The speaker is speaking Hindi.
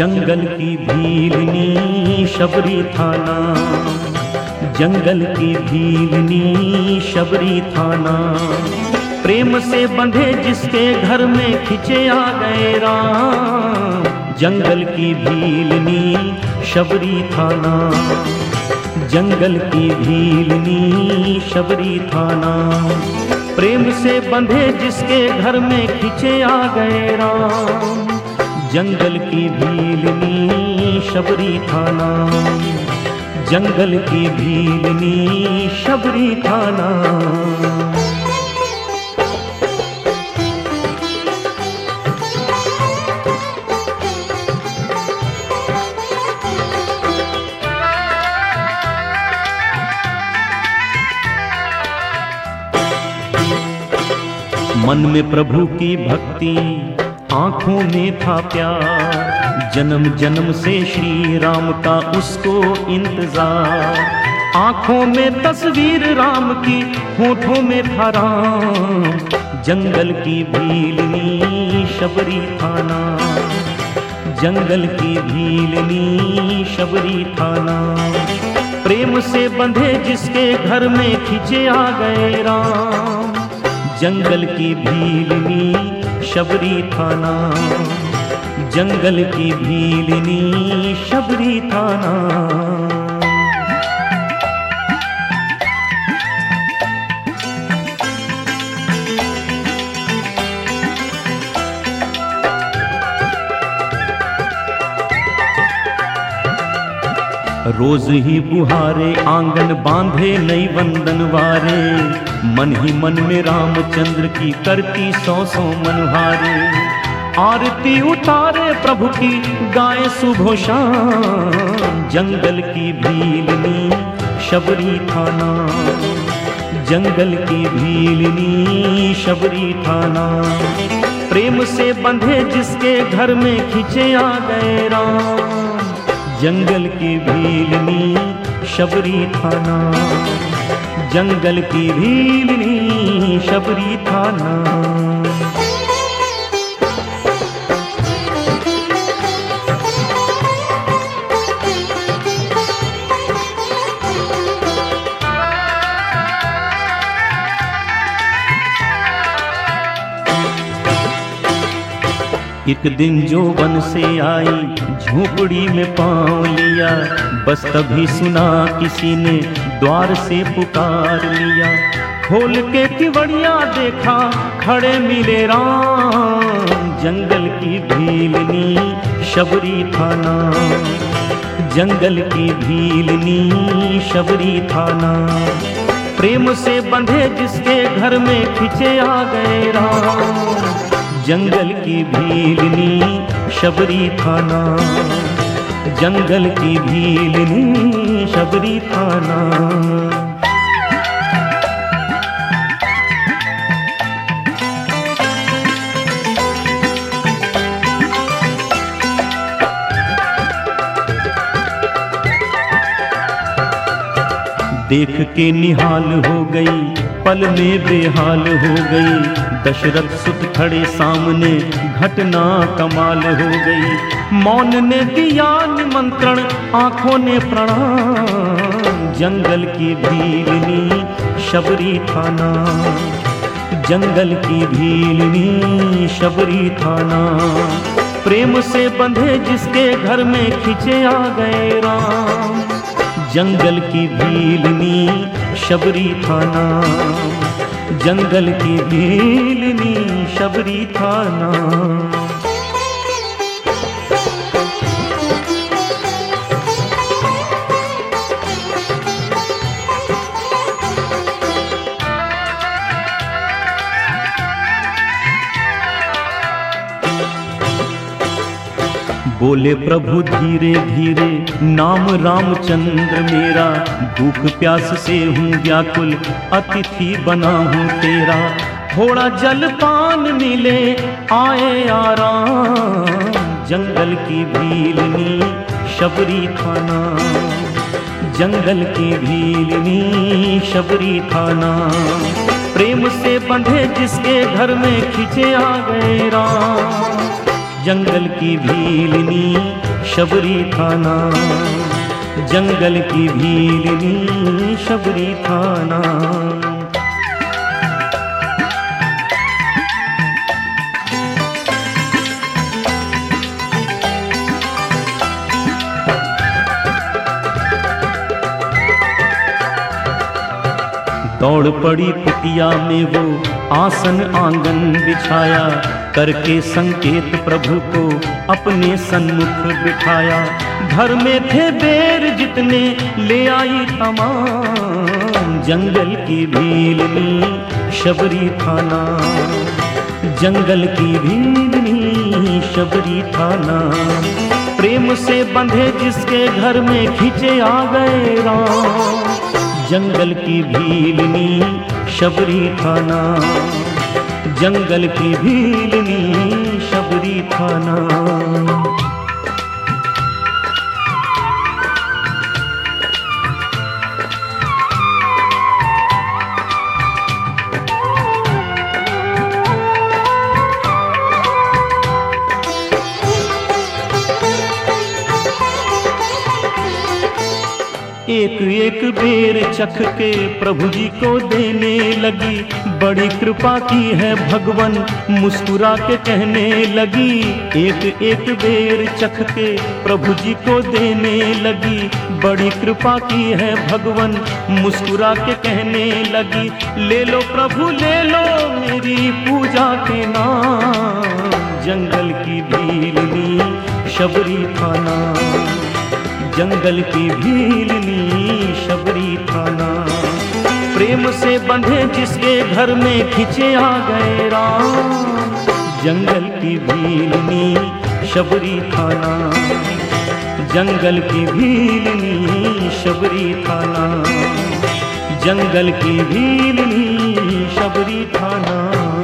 जंगल की भीलनी शबरी थाना। जंगल की भीलनी शबरी थाना। प्रेम से बंधे जिसके घर में खिंचे आ गए राम। जंगल की भीलनी शबरी थाना। जंगल की भीलनी शबरी थाना। प्रेम से बंधे जिसके घर में खिंचे आ गए राम। जंगल की भीलनी शबरी थाना। जंगल की भीलनी शबरी थाना। मन में प्रभु की भक्ति आँखों में था प्यार। जन्म जन्म से श्री राम का उसको इंतज़ार। आँखों में तस्वीर राम की, होठों में था राम। जंगल की भीलनी शबरी थाना। जंगल की भीलनी शबरी थाना। प्रेम से बंधे जिसके घर में खिंचे आ गए राम। जंगल की भीलनी शबरी थाना। जंगल की भीलनी शबरी थाना। रोज ही बुहारे आँगन बांधे नई वंदन वारे। मन ही मन में रामचंद्र की करती सौ सौ मनहारे। आरती उतारे प्रभु की गाय शाम। जंगल की भीलनी, शबरी थाना। जंगल की भीलनी, शबरी थाना। प्रेम से बंधे जिसके घर में खिंचे आ गए राम। जंगल की भीलनी, शबरी थाना। जंगल की भीलनी शबरी थाना। एक दिन जो वन से आई, झोपड़ी में पाँव लिया। बस तभी सुना किसी ने द्वार से पुकार लिया। खोल के किवड़िया देखा, खड़े मिले राम। जंगल की भीलनी, शबरी थाना। जंगल की भीलनी, शबरी थाना। प्रेम से बंधे जिसके घर में खिंचे आ गए राम। जंगल की भीलनी, शबरी थाना। जंगल की भीलनी शबरी थाना। देख के निहाल हो गई, पल में बेहाल हो गई। दशरथ सुत खड़े सामने, घटना कमाल हो गई। मौन ने दिया निमंत्रण, आँखों ने प्रणाम। जंगल की भीलनी, शबरी थाना। जंगल की भीलनी, शबरी थाना। प्रेम से बंधे जिसके घर में खिंचे आ गए राम। जंगल की भीलनी, शबरी थाना। जंगल की भीलनी, शबरी थाना। बोले, प्रभु, धीरे धीरे, नाम रामचंद्र मेरा। भूख प्यास से हूँ व्याकुल, अतिथि बना हूँ तेरा। थोड़ा जल पान मिले, आए आराम। जंगल की भीलनी, शबरी थाना। जंगल की भीलनी, शबरी थाना। प्रेम से बंधे जिसके घर में खिंचे आ गए राम। जंगल की भीलनी, शबरी थाना। जंगल की भीलनी, शबरी थाना। दौड़ पड़ी कुटिया में वो आसन आँगन बिछाया। करके संकेत प्रभु को अपने सन्मुख बिठाया। घर में थे बेर जितने, ले आई तमाम। जंगल की भीलनी शबरी थाना। जंगल की भीलनी शबरी थाना। प्रेम से बंधे जिसके घर में खींचे आ गए राम। जंगल की भीलनी शबरी थाना। जंगल की भीलनी शबरी थाना एक एक बेर चख के प्रभु जी को देने लगी। बड़ी कृपा की है भगवान, मुस्कुरा के कहने लगी। एक एक बेर चख के प्रभु जी को देने लगी। बड़ी कृपा की है भगवान, मुस्कुरा के कहने लगी। ले लो प्रभु, ले लो मेरी पूजा के नाम। जंगल की भीलनी, शबरी थाना जंगल की भीलनी शबरी थाना। प्रेम से बंधे जिसके घर में खिंचे आ गए राम। जंगल की भीलनी शबरी थाना। जंगल की भीलनी शबरी थाना। जंगल की भीलनी शबरी थाना।